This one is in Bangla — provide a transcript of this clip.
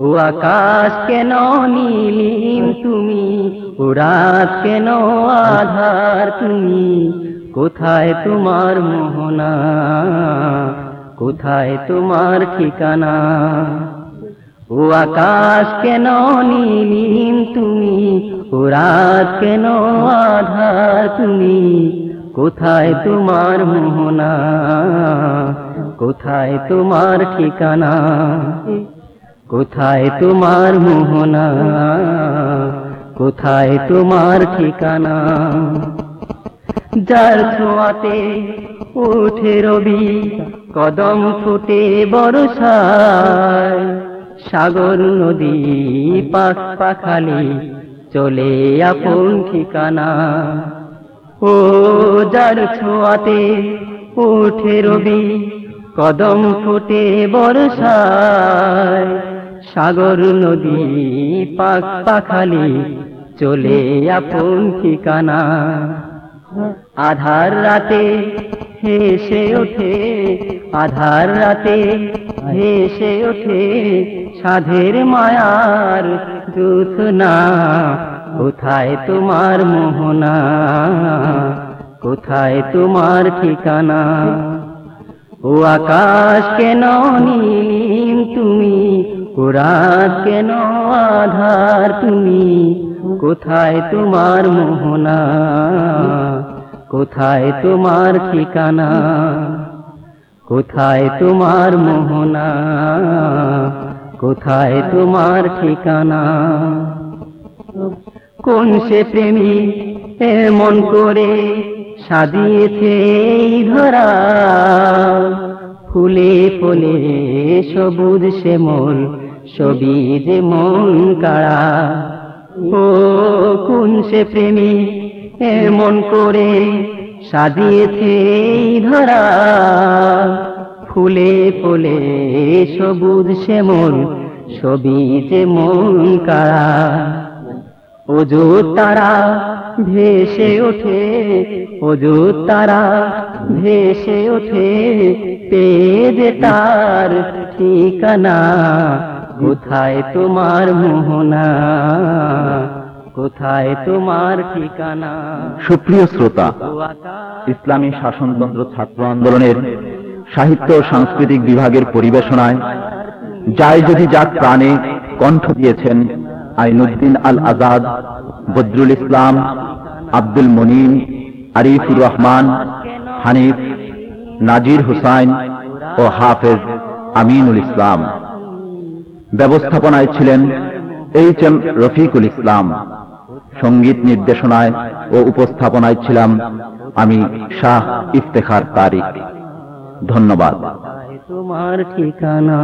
ও আকাশ কেন নীলিম তুমি? ও রাত কেন আধার তুমি? কোথায় তোমার মোহনা? কোথায় তোমার ঠিকানা? ও আকাশ কেন নীলিম তুমি? ও রাত কেন আধার তুমি? কোথায় তোমার মোহনা? কোথায় তোমার ঠিকানা? কোথায় তোমার মোহনা? কোথায় তোমার ঠিকানা? যার ছোঁয়াতে উঠে রবি, কদম ফুটে বরসায় সাগর, নদী পাখ পাখালি চলে আপন ঠিকানা। ও যার ছোঁয়াতে উঠে রবি, কদম ফুটে বরসায় সাগর নদী পাক পাখালি চলে আপন ঠিকানা। আধার রাতে হেসে ওঠে, আধার রাতে হেসে ওঠে সাধের মায়ার দুধ না। কোথায় তোমার মোহনা? কোথায় তোমার ঠিকানা? ও আকাশ কেন নীলিম তুমি রাত কেন আধার তুমি? কোথায় তোমার মোহনা? কোথায় তোমার ঠিকানা? কোথায় তোমার মোহনা? কোথায় তোমার ঠিকানা? কোন সে প্রেমী এমন করে সাজিয়েছে ধরা? ফুলে ফুলে সবুজ শ্যামল সবিজ মন কাড়া। ও কোন সে প্রেমী, এমন করে সাজিয়েছে ধরা। ফুলে ফুলে সবুজ শ্যামল সবিজ মন কাড়া। ওজো তারা ভেসে ওঠে ওজো তারা ভেসে ওঠে পেয়ে তার ঠিকানা। কোথায় তোমার মোহনা? কোথায় তোমার ঠিকানা? সুপ্রিয় শ্রোতা ইসলামী শাসনতন্ত্র ছাত্র আন্দোলনের সাহিত্য ও সাংস্কৃতিক বিভাগের পরিবেশনায় যায় যদি যাক প্রাণে কণ্ঠ দিয়েছেন আইনুদ্দিন আল আজাদ বদরুল ইসলাম আব্দুল মনিম আরিফুর রহমান হানিফ নাজির হুসাইন ও হাফেজ আমিনুল ইসলাম। ব্যবস্থাপনায় ছিলেন এইচ এম রফিকুল ইসলাম। সংগীত নির্দেশনায় ও উপস্থাপনায় ছিলাম আমি শাহ ইফতেখার তারিক। ধন্যবাদ। তোমার ঠিকানা